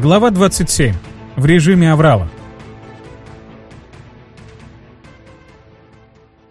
Глава 27. В режиме аврала.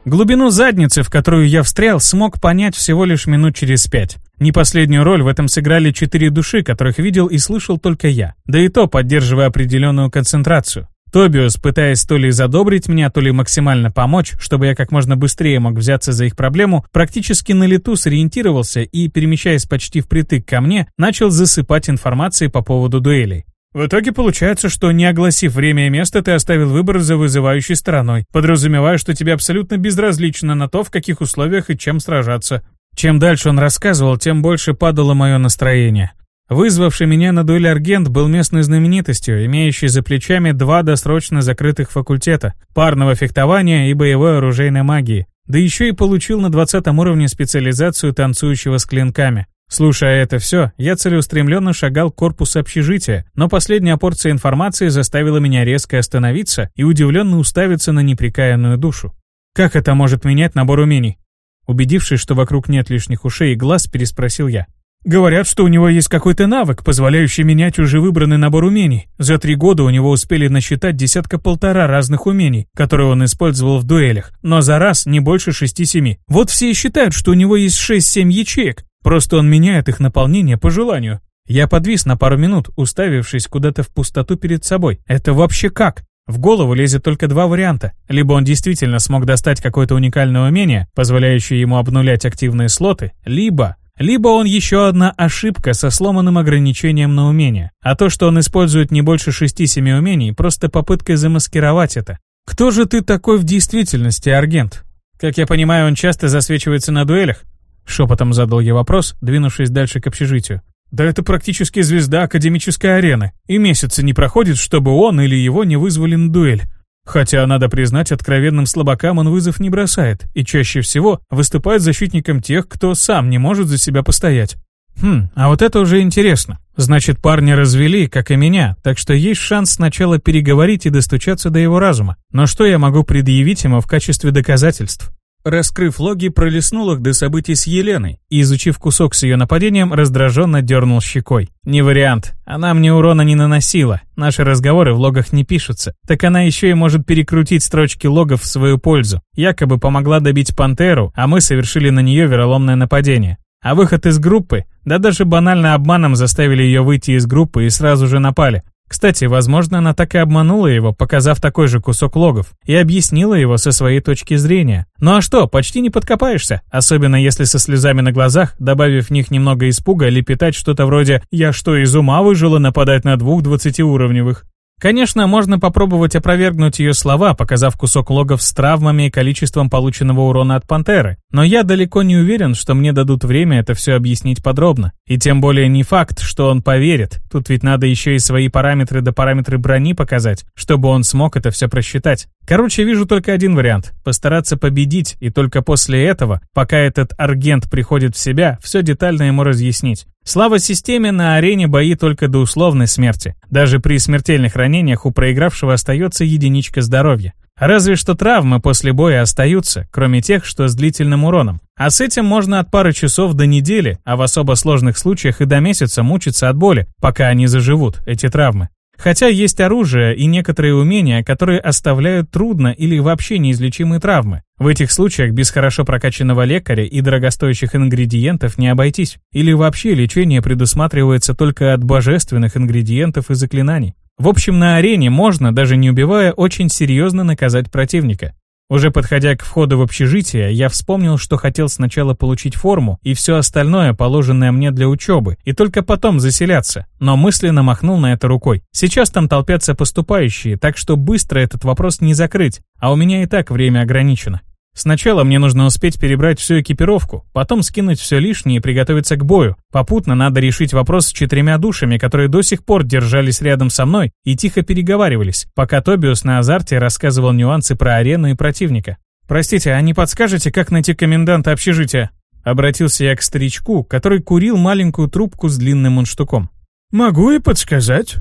Глубину задницы, в которую я встрял, смог понять всего лишь минут через пять. Не последнюю роль в этом сыграли четыре души, которых видел и слышал только я, да и то поддерживая определенную концентрацию. Тобиус, пытаясь то ли задобрить меня, то ли максимально помочь, чтобы я как можно быстрее мог взяться за их проблему, практически на лету сориентировался и, перемещаясь почти впритык ко мне, начал засыпать информацией по поводу дуэлей. В итоге получается, что не огласив время и место, ты оставил выбор за вызывающей стороной, подразумевая, что тебе абсолютно безразлично на то, в каких условиях и чем сражаться. Чем дальше он рассказывал, тем больше падало мое настроение. Вызвавший меня на дуэль Аргент был местной знаменитостью, имеющей за плечами два досрочно закрытых факультета – парного фехтования и боевой оружейной магии, да еще и получил на 20 уровне специализацию танцующего с клинками. Слушая это все, я целеустремленно шагал к корпусу общежития, но последняя порция информации заставила меня резко остановиться и удивленно уставиться на неприкаянную душу. Как это может менять набор умений? Убедившись, что вокруг нет лишних ушей и глаз, переспросил я. Говорят, что у него есть какой-то навык, позволяющий менять уже выбранный набор умений. За три года у него успели насчитать десятка-полтора разных умений, которые он использовал в дуэлях, но за раз не больше шести-семи. Вот все и считают, что у него есть шесть-семь ячеек, просто он меняет их наполнение по желанию. Я подвис на пару минут, уставившись куда-то в пустоту перед собой. Это вообще как? В голову лезет только два варианта. Либо он действительно смог достать какое-то уникальное умение, позволяющее ему обнулять активные слоты, либо либо он еще одна ошибка со сломанным ограничением на умение, а то, что он использует не больше 6-7 умений, просто попыткой замаскировать это. Кто же ты такой в действительности, Аргент? Как я понимаю, он часто засвечивается на дуэлях? Шепотом задал я вопрос, двинувшись дальше к общежитию. Да это практически звезда академической арены, и месяца не проходит, чтобы он или его не вызвали на дуэль. Хотя, надо признать, откровенным слабакам он вызов не бросает, и чаще всего выступает защитником тех, кто сам не может за себя постоять. Хм, а вот это уже интересно. Значит, парня развели, как и меня, так что есть шанс сначала переговорить и достучаться до его разума. Но что я могу предъявить ему в качестве доказательств? Раскрыв логи, пролистнул их до событий с Еленой и, изучив кусок с ее нападением, раздраженно дернул щекой. Не вариант. Она мне урона не наносила. Наши разговоры в логах не пишутся. Так она еще и может перекрутить строчки логов в свою пользу. Якобы помогла добить пантеру, а мы совершили на нее вероломное нападение. А выход из группы, да даже банально обманом заставили ее выйти из группы и сразу же напали. Кстати, возможно, она так и обманула его, показав такой же кусок логов, и объяснила его со своей точки зрения. Ну а что, почти не подкопаешься, особенно если со слезами на глазах, добавив в них немного испуга, лепетать что-то вроде «Я что, из ума выжила нападать на двух двадцатиуровневых?» Конечно, можно попробовать опровергнуть ее слова, показав кусок логов с травмами и количеством полученного урона от пантеры, но я далеко не уверен, что мне дадут время это все объяснить подробно. И тем более не факт, что он поверит. Тут ведь надо еще и свои параметры до параметры брони показать, чтобы он смог это все просчитать. Короче, вижу только один вариант – постараться победить, и только после этого, пока этот аргент приходит в себя, все детально ему разъяснить. Слава системе на арене бои только до условной смерти. Даже при смертельных ранениях у проигравшего остается единичка здоровья. Разве что травмы после боя остаются, кроме тех, что с длительным уроном. А с этим можно от пары часов до недели, а в особо сложных случаях и до месяца мучиться от боли, пока они заживут, эти травмы. Хотя есть оружие и некоторые умения, которые оставляют трудно или вообще неизлечимые травмы. В этих случаях без хорошо прокачанного лекаря и дорогостоящих ингредиентов не обойтись. Или вообще лечение предусматривается только от божественных ингредиентов и заклинаний. В общем, на арене можно, даже не убивая, очень серьезно наказать противника. Уже подходя к входу в общежитие, я вспомнил, что хотел сначала получить форму и все остальное, положенное мне для учебы, и только потом заселяться, но мысленно махнул на это рукой. Сейчас там толпятся поступающие, так что быстро этот вопрос не закрыть, а у меня и так время ограничено. Сначала мне нужно успеть перебрать всю экипировку, потом скинуть все лишнее и приготовиться к бою. Попутно надо решить вопрос с четырьмя душами, которые до сих пор держались рядом со мной и тихо переговаривались, пока Тобиус на азарте рассказывал нюансы про арену и противника. «Простите, а не подскажете, как найти коменданта общежития?» Обратился я к старичку, который курил маленькую трубку с длинным мундштуком. «Могу и подсказать»,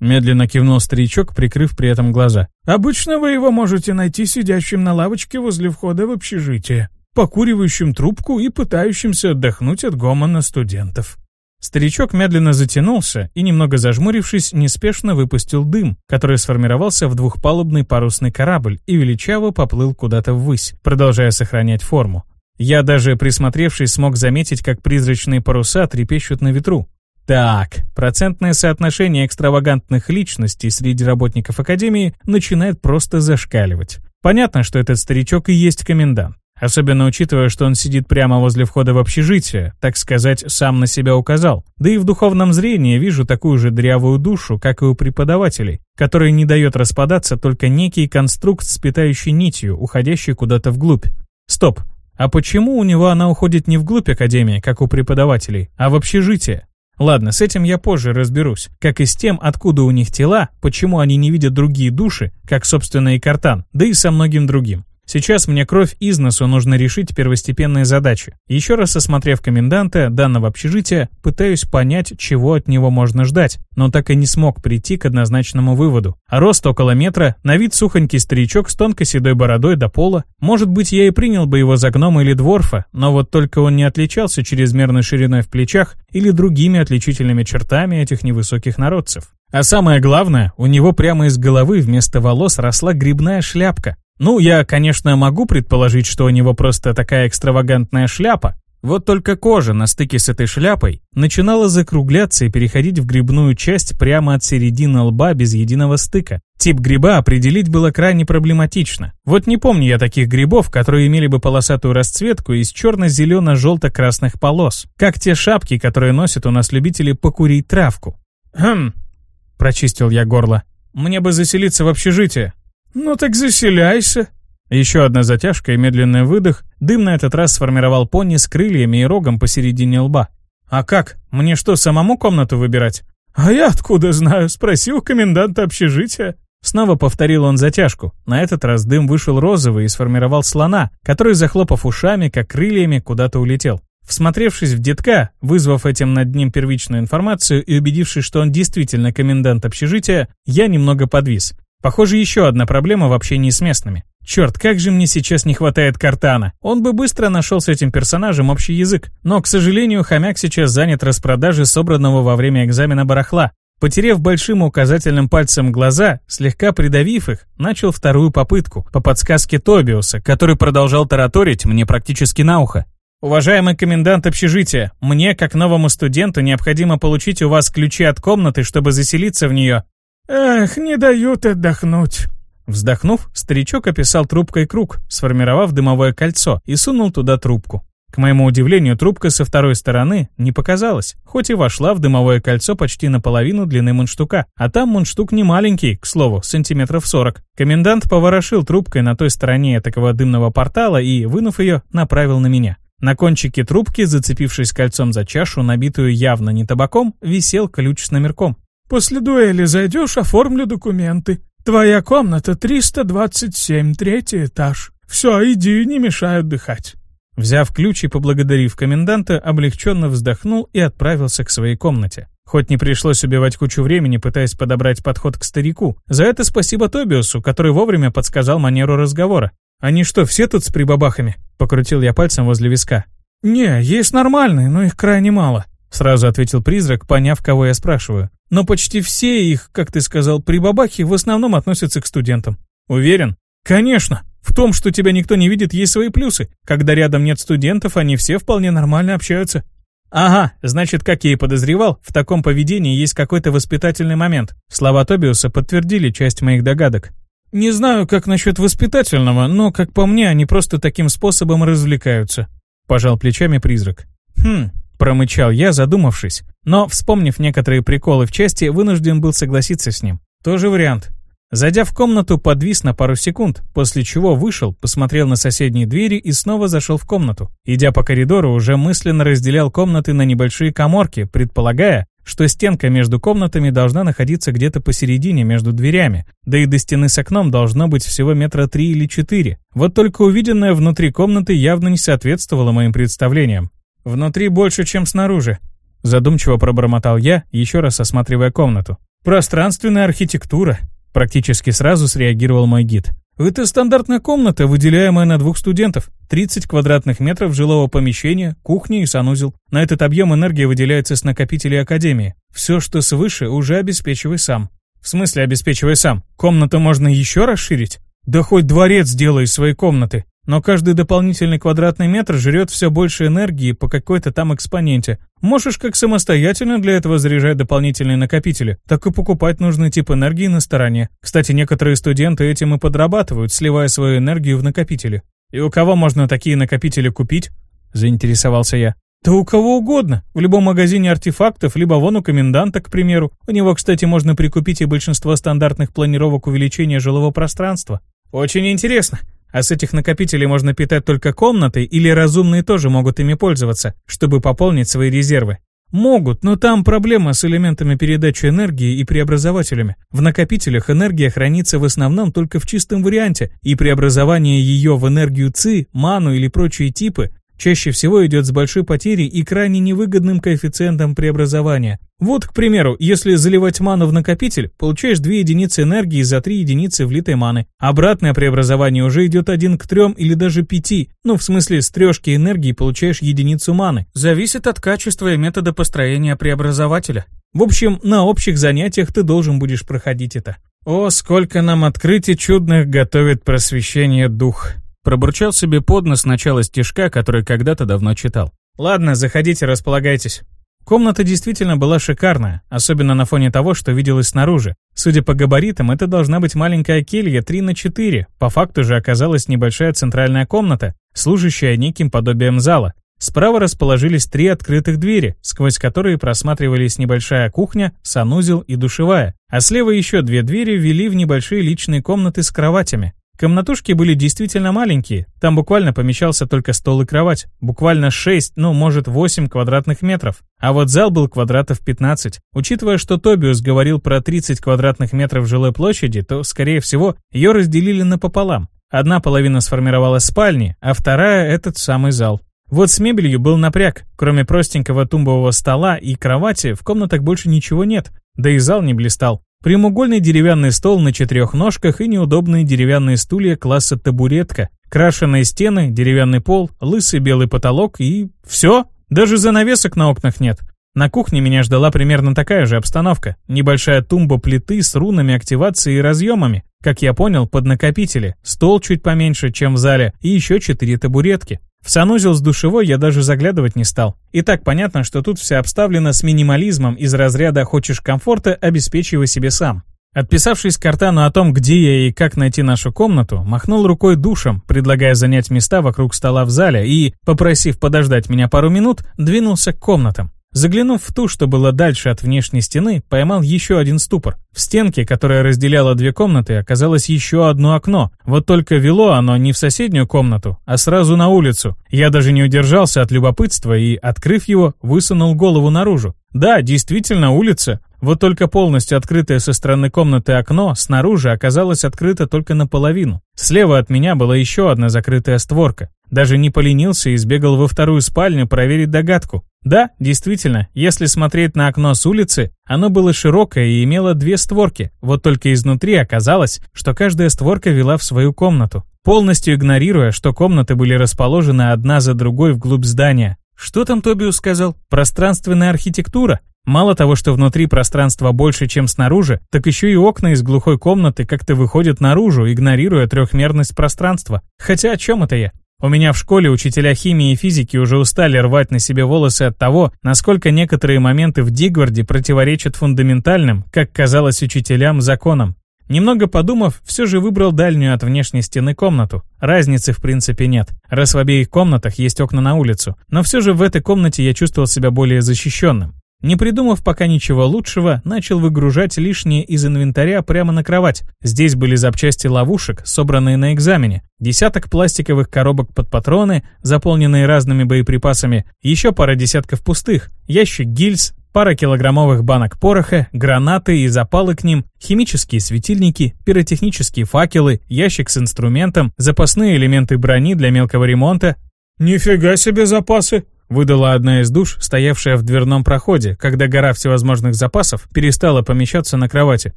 Медленно кивнул старичок, прикрыв при этом глаза. «Обычно вы его можете найти сидящим на лавочке возле входа в общежитие, покуривающим трубку и пытающимся отдохнуть от гомона студентов». Старичок медленно затянулся и, немного зажмурившись, неспешно выпустил дым, который сформировался в двухпалубный парусный корабль и величаво поплыл куда-то ввысь, продолжая сохранять форму. Я даже, присмотревшись, смог заметить, как призрачные паруса трепещут на ветру. Так, процентное соотношение экстравагантных личностей среди работников Академии начинает просто зашкаливать. Понятно, что этот старичок и есть комендант. Особенно учитывая, что он сидит прямо возле входа в общежитие, так сказать, сам на себя указал. Да и в духовном зрении вижу такую же дрявую душу, как и у преподавателей, которая не дает распадаться только некий конструкт с питающей нитью, уходящий куда-то вглубь. Стоп, а почему у него она уходит не вглубь Академии, как у преподавателей, а в общежитие? Ладно, с этим я позже разберусь, как и с тем, откуда у них тела, почему они не видят другие души, как, собственно, и Картан, да и со многим другим. Сейчас мне кровь из носу нужно решить первостепенные задачи. Еще раз осмотрев коменданта данного общежития, пытаюсь понять, чего от него можно ждать, но так и не смог прийти к однозначному выводу. А рост около метра, на вид сухонький старичок с тонкой седой бородой до пола. Может быть, я и принял бы его за гнома или дворфа, но вот только он не отличался чрезмерной шириной в плечах или другими отличительными чертами этих невысоких народцев. А самое главное, у него прямо из головы вместо волос росла грибная шляпка, ну, я, конечно, могу предположить, что у него просто такая экстравагантная шляпа. Вот только кожа на стыке с этой шляпой начинала закругляться и переходить в грибную часть прямо от середины лба без единого стыка. Тип гриба определить было крайне проблематично. Вот не помню я таких грибов, которые имели бы полосатую расцветку из черно-зелено-желто-красных полос, как те шапки, которые носят у нас любители покурить травку. «Хм», — прочистил я горло, — «мне бы заселиться в общежитие». «Ну так заселяйся». Еще одна затяжка и медленный выдох. Дым на этот раз сформировал пони с крыльями и рогом посередине лба. «А как? Мне что, самому комнату выбирать?» «А я откуда знаю? Спроси у коменданта общежития». Снова повторил он затяжку. На этот раз дым вышел розовый и сформировал слона, который, захлопав ушами, как крыльями, куда-то улетел. Всмотревшись в детка, вызвав этим над ним первичную информацию и убедившись, что он действительно комендант общежития, я немного подвис. Похоже, еще одна проблема в общении с местными. Черт, как же мне сейчас не хватает Картана. Он бы быстро нашел с этим персонажем общий язык. Но, к сожалению, хомяк сейчас занят распродажей собранного во время экзамена барахла. Потерев большим указательным пальцем глаза, слегка придавив их, начал вторую попытку, по подсказке Тобиуса, который продолжал тараторить мне практически на ухо. «Уважаемый комендант общежития, мне, как новому студенту, необходимо получить у вас ключи от комнаты, чтобы заселиться в нее. «Эх, не дают отдохнуть». Вздохнув, старичок описал трубкой круг, сформировав дымовое кольцо, и сунул туда трубку. К моему удивлению, трубка со второй стороны не показалась, хоть и вошла в дымовое кольцо почти наполовину длины мундштука. А там мундштук не маленький, к слову, сантиметров 40. Комендант поворошил трубкой на той стороне такого дымного портала и, вынув ее, направил на меня. На кончике трубки, зацепившись кольцом за чашу, набитую явно не табаком, висел ключ с номерком. После дуэли зайдешь, оформлю документы. Твоя комната 327, третий этаж. Все, иди, не мешай отдыхать». Взяв ключ и поблагодарив коменданта, облегченно вздохнул и отправился к своей комнате. Хоть не пришлось убивать кучу времени, пытаясь подобрать подход к старику. За это спасибо Тобиусу, который вовремя подсказал манеру разговора. «Они что, все тут с прибабахами?» — покрутил я пальцем возле виска. «Не, есть нормальные, но их крайне мало», — сразу ответил призрак, поняв, кого я спрашиваю. «Но почти все их, как ты сказал, прибабахи в основном относятся к студентам». «Уверен?» «Конечно. В том, что тебя никто не видит, есть свои плюсы. Когда рядом нет студентов, они все вполне нормально общаются». «Ага, значит, как я и подозревал, в таком поведении есть какой-то воспитательный момент». Слова Тобиуса подтвердили часть моих догадок. «Не знаю, как насчет воспитательного, но, как по мне, они просто таким способом развлекаются», — пожал плечами призрак. «Хм, Промычал я, задумавшись. Но, вспомнив некоторые приколы в части, вынужден был согласиться с ним. Тоже вариант. Зайдя в комнату, подвис на пару секунд, после чего вышел, посмотрел на соседние двери и снова зашел в комнату. Идя по коридору, уже мысленно разделял комнаты на небольшие коморки, предполагая, что стенка между комнатами должна находиться где-то посередине между дверями, да и до стены с окном должно быть всего метра три или четыре. Вот только увиденное внутри комнаты явно не соответствовало моим представлениям. «Внутри больше, чем снаружи», — задумчиво пробормотал я, еще раз осматривая комнату. «Пространственная архитектура», — практически сразу среагировал мой гид. Это стандартная комната, выделяемая на двух студентов. 30 квадратных метров жилого помещения, кухня и санузел. На этот объем энергия выделяется с накопителей Академии. Все, что свыше, уже обеспечивай сам. В смысле обеспечивай сам? Комнату можно еще расширить? Да хоть дворец сделай из своей комнаты. Но каждый дополнительный квадратный метр жрет все больше энергии по какой-то там экспоненте. Можешь как самостоятельно для этого заряжать дополнительные накопители, так и покупать нужный тип энергии на стороне. Кстати, некоторые студенты этим и подрабатывают, сливая свою энергию в накопители. «И у кого можно такие накопители купить?» – заинтересовался я. «Да у кого угодно. В любом магазине артефактов, либо вон у коменданта, к примеру. У него, кстати, можно прикупить и большинство стандартных планировок увеличения жилого пространства. Очень интересно. А с этих накопителей можно питать только комнаты или разумные тоже могут ими пользоваться, чтобы пополнить свои резервы. Могут, но там проблема с элементами передачи энергии и преобразователями. В накопителях энергия хранится в основном только в чистом варианте, и преобразование ее в энергию ЦИ, ману или прочие типы чаще всего идет с большой потерей и крайне невыгодным коэффициентом преобразования. Вот, к примеру, если заливать ману в накопитель, получаешь 2 единицы энергии за 3 единицы влитой маны. Обратное преобразование уже идет 1 к 3 или даже 5, ну в смысле с трешки энергии получаешь единицу маны. Зависит от качества и метода построения преобразователя. В общем, на общих занятиях ты должен будешь проходить это. О, сколько нам открытий чудных готовит просвещение дух. Пробурчал себе под нос начало стишка, который когда-то давно читал. «Ладно, заходите, располагайтесь». Комната действительно была шикарная, особенно на фоне того, что виделось снаружи. Судя по габаритам, это должна быть маленькая келья 3 на 4. По факту же оказалась небольшая центральная комната, служащая неким подобием зала. Справа расположились три открытых двери, сквозь которые просматривались небольшая кухня, санузел и душевая, а слева еще две двери вели в небольшие личные комнаты с кроватями. Комнатушки были действительно маленькие, там буквально помещался только стол и кровать, буквально 6, ну может 8 квадратных метров. А вот зал был квадратов 15. Учитывая, что Тобиус говорил про 30 квадратных метров жилой площади, то, скорее всего, ее разделили напополам. Одна половина сформировалась спальни, а вторая — этот самый зал. Вот с мебелью был напряг. Кроме простенького тумбового стола и кровати, в комнатах больше ничего нет, да и зал не блистал. Прямоугольный деревянный стол на четырех ножках и неудобные деревянные стулья класса табуретка, крашеные стены, деревянный пол, лысый белый потолок и... все? Даже занавесок на окнах нет. На кухне меня ждала примерно такая же обстановка. Небольшая тумба плиты с рунами активации и разъемами. Как я понял, под накопители. Стол чуть поменьше, чем в зале, и еще четыре табуретки. В санузел с душевой я даже заглядывать не стал. И так понятно, что тут все обставлено с минимализмом из разряда «хочешь комфорта, обеспечивай себе сам». Отписавшись Картану о том, где я и как найти нашу комнату, махнул рукой душем, предлагая занять места вокруг стола в зале и, попросив подождать меня пару минут, двинулся к комнатам. Заглянув в ту, что было дальше от внешней стены, поймал еще один ступор. В стенке, которая разделяла две комнаты, оказалось еще одно окно. Вот только вело оно не в соседнюю комнату, а сразу на улицу. Я даже не удержался от любопытства и, открыв его, высунул голову наружу. Да, действительно улица. Вот только полностью открытое со стороны комнаты окно снаружи оказалось открыто только наполовину. Слева от меня была еще одна закрытая створка. Даже не поленился и сбегал во вторую спальню проверить догадку. Да, действительно, если смотреть на окно с улицы, оно было широкое и имело две створки, вот только изнутри оказалось, что каждая створка вела в свою комнату, полностью игнорируя, что комнаты были расположены одна за другой вглубь здания. Что там Тобиус сказал? Пространственная архитектура? Мало того, что внутри пространства больше, чем снаружи, так еще и окна из глухой комнаты как-то выходят наружу, игнорируя трехмерность пространства. Хотя о чем это я? У меня в школе учителя химии и физики уже устали рвать на себе волосы от того, насколько некоторые моменты в Дигварде противоречат фундаментальным, как казалось учителям, законам. Немного подумав, все же выбрал дальнюю от внешней стены комнату. Разницы в принципе нет, раз в обеих комнатах есть окна на улицу. Но все же в этой комнате я чувствовал себя более защищенным. Не придумав пока ничего лучшего, начал выгружать лишнее из инвентаря прямо на кровать. Здесь были запчасти ловушек, собранные на экзамене, десяток пластиковых коробок под патроны, заполненные разными боеприпасами, еще пара десятков пустых, ящик гильз, пара килограммовых банок пороха, гранаты и запалы к ним, химические светильники, пиротехнические факелы, ящик с инструментом, запасные элементы брони для мелкого ремонта. «Нифига себе запасы!» Выдала одна из душ, стоявшая в дверном проходе, когда гора всевозможных запасов перестала помещаться на кровати.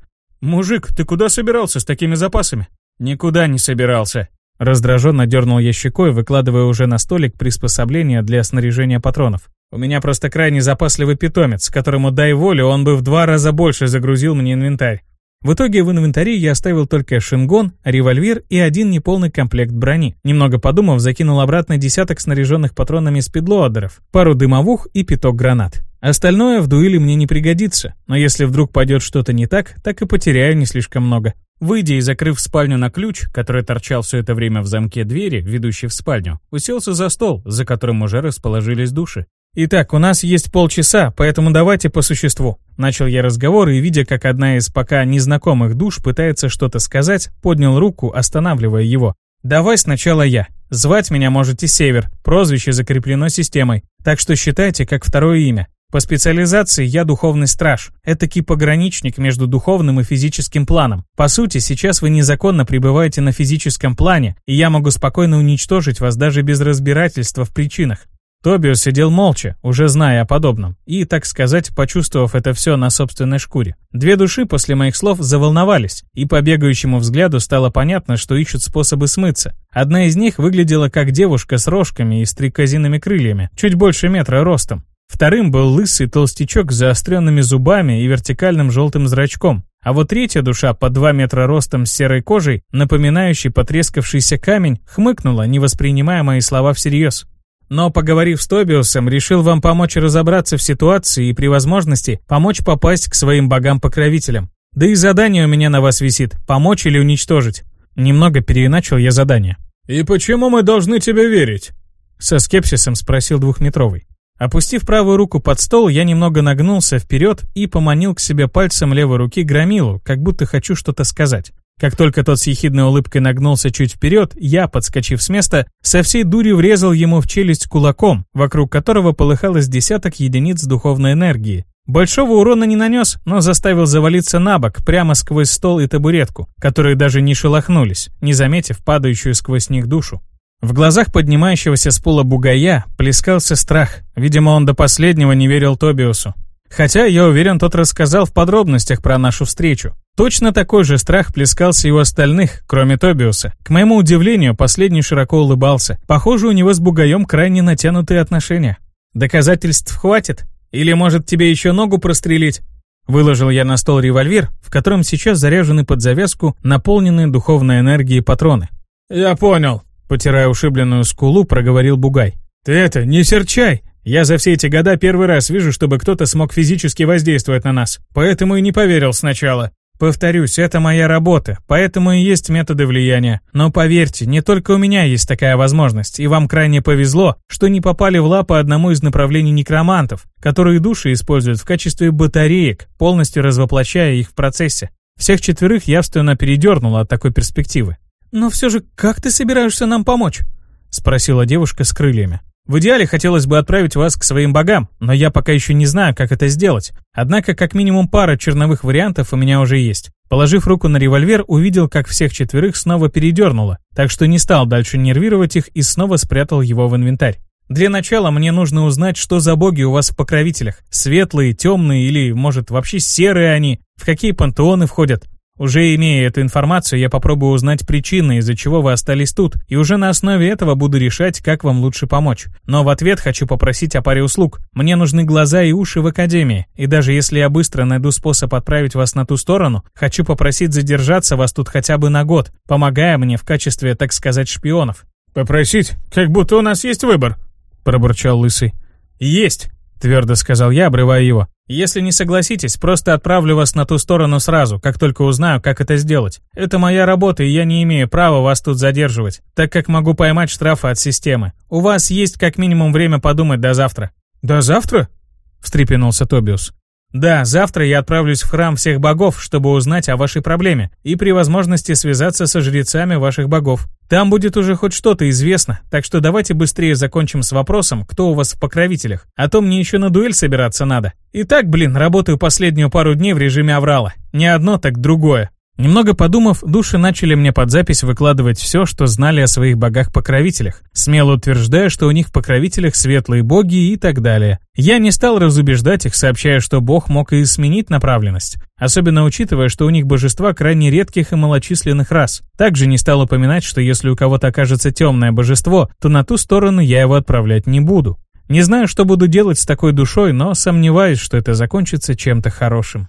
«Мужик, ты куда собирался с такими запасами?» Никуда не собирался. Раздраженно дернул я щекой, выкладывая уже на столик приспособления для снаряжения патронов. У меня просто крайне запасливый питомец, которому дай волю, он бы в два раза больше загрузил мне инвентарь. В итоге в инвентаре я оставил только шингон, револьвер и один неполный комплект брони. Немного подумав, закинул обратно десяток снаряженных патронами спидлоадеров, пару дымовух и пяток гранат. Остальное в дуэли мне не пригодится, но если вдруг пойдет что-то не так, так и потеряю не слишком много. Выйдя и закрыв спальню на ключ, который торчал все это время в замке двери, ведущей в спальню, уселся за стол, за которым уже расположились души. «Итак, у нас есть полчаса, поэтому давайте по существу». Начал я разговор и, видя, как одна из пока незнакомых душ пытается что-то сказать, поднял руку, останавливая его. «Давай сначала я. Звать меня можете Север, прозвище закреплено системой, так что считайте как второе имя. По специализации я духовный страж, этакий пограничник между духовным и физическим планом. По сути, сейчас вы незаконно пребываете на физическом плане, и я могу спокойно уничтожить вас даже без разбирательства в причинах. Тобио сидел молча, уже зная о подобном, и, так сказать, почувствовав это все на собственной шкуре. Две души после моих слов заволновались, и по бегающему взгляду стало понятно, что ищут способы смыться. Одна из них выглядела как девушка с рожками и стрекозиными крыльями, чуть больше метра ростом. Вторым был лысый толстячок с заостренными зубами и вертикальным желтым зрачком. А вот третья душа под 2 метра ростом с серой кожей, напоминающий потрескавшийся камень, хмыкнула, не воспринимая мои слова всерьез. Но, поговорив с Тобиусом, решил вам помочь разобраться в ситуации и при возможности помочь попасть к своим богам-покровителям. Да и задание у меня на вас висит – помочь или уничтожить. Немного переиначил я задание. «И почему мы должны тебе верить?» Со скепсисом спросил двухметровый. Опустив правую руку под стол, я немного нагнулся вперед и поманил к себе пальцем левой руки громилу, как будто хочу что-то сказать. Как только тот с ехидной улыбкой нагнулся чуть вперед, я, подскочив с места, со всей дури врезал ему в челюсть кулаком, вокруг которого полыхалось десяток единиц духовной энергии. Большого урона не нанес, но заставил завалиться на бок, прямо сквозь стол и табуретку, которые даже не шелохнулись, не заметив падающую сквозь них душу. В глазах поднимающегося с пола бугая плескался страх. Видимо, он до последнего не верил Тобиусу. Хотя, я уверен, тот рассказал в подробностях про нашу встречу. Точно такой же страх плескался и у остальных, кроме Тобиуса. К моему удивлению, последний широко улыбался. Похоже, у него с бугаем крайне натянутые отношения. Доказательств хватит? Или, может, тебе еще ногу прострелить? Выложил я на стол револьвер, в котором сейчас заряжены под завязку наполненные духовной энергией патроны. «Я понял», — потирая ушибленную скулу, проговорил Бугай. «Ты это, не серчай! Я за все эти года первый раз вижу, чтобы кто-то смог физически воздействовать на нас, поэтому и не поверил сначала. Повторюсь, это моя работа, поэтому и есть методы влияния. Но поверьте, не только у меня есть такая возможность, и вам крайне повезло, что не попали в лапы одному из направлений некромантов, которые души используют в качестве батареек, полностью развоплощая их в процессе. Всех четверых явственно передернуло от такой перспективы. «Но все же, как ты собираешься нам помочь?» — спросила девушка с крыльями. В идеале хотелось бы отправить вас к своим богам, но я пока еще не знаю, как это сделать. Однако, как минимум пара черновых вариантов у меня уже есть. Положив руку на револьвер, увидел, как всех четверых снова передернуло, так что не стал дальше нервировать их и снова спрятал его в инвентарь. Для начала мне нужно узнать, что за боги у вас в покровителях. Светлые, темные или, может, вообще серые они, в какие пантеоны входят. Уже имея эту информацию, я попробую узнать причины, из-за чего вы остались тут, и уже на основе этого буду решать, как вам лучше помочь. Но в ответ хочу попросить о паре услуг. Мне нужны глаза и уши в Академии, и даже если я быстро найду способ отправить вас на ту сторону, хочу попросить задержаться вас тут хотя бы на год, помогая мне в качестве, так сказать, шпионов». «Попросить? Как будто у нас есть выбор», — пробурчал Лысый. «Есть», — твердо сказал я, обрывая его. Если не согласитесь, просто отправлю вас на ту сторону сразу, как только узнаю, как это сделать. Это моя работа, и я не имею права вас тут задерживать, так как могу поймать штрафы от системы. У вас есть как минимум время подумать до завтра». «До завтра?» — встрепенулся Тобиус. Да, завтра я отправлюсь в храм всех богов, чтобы узнать о вашей проблеме и при возможности связаться со жрецами ваших богов. Там будет уже хоть что-то известно, так что давайте быстрее закончим с вопросом, кто у вас в покровителях, а то мне еще на дуэль собираться надо. И так, блин, работаю последнюю пару дней в режиме аврала. Не одно, так другое. Немного подумав, души начали мне под запись выкладывать все, что знали о своих богах-покровителях, смело утверждая, что у них в покровителях светлые боги и так далее. Я не стал разубеждать их, сообщая, что бог мог и сменить направленность, особенно учитывая, что у них божества крайне редких и малочисленных рас. Также не стал упоминать, что если у кого-то окажется темное божество, то на ту сторону я его отправлять не буду. Не знаю, что буду делать с такой душой, но сомневаюсь, что это закончится чем-то хорошим.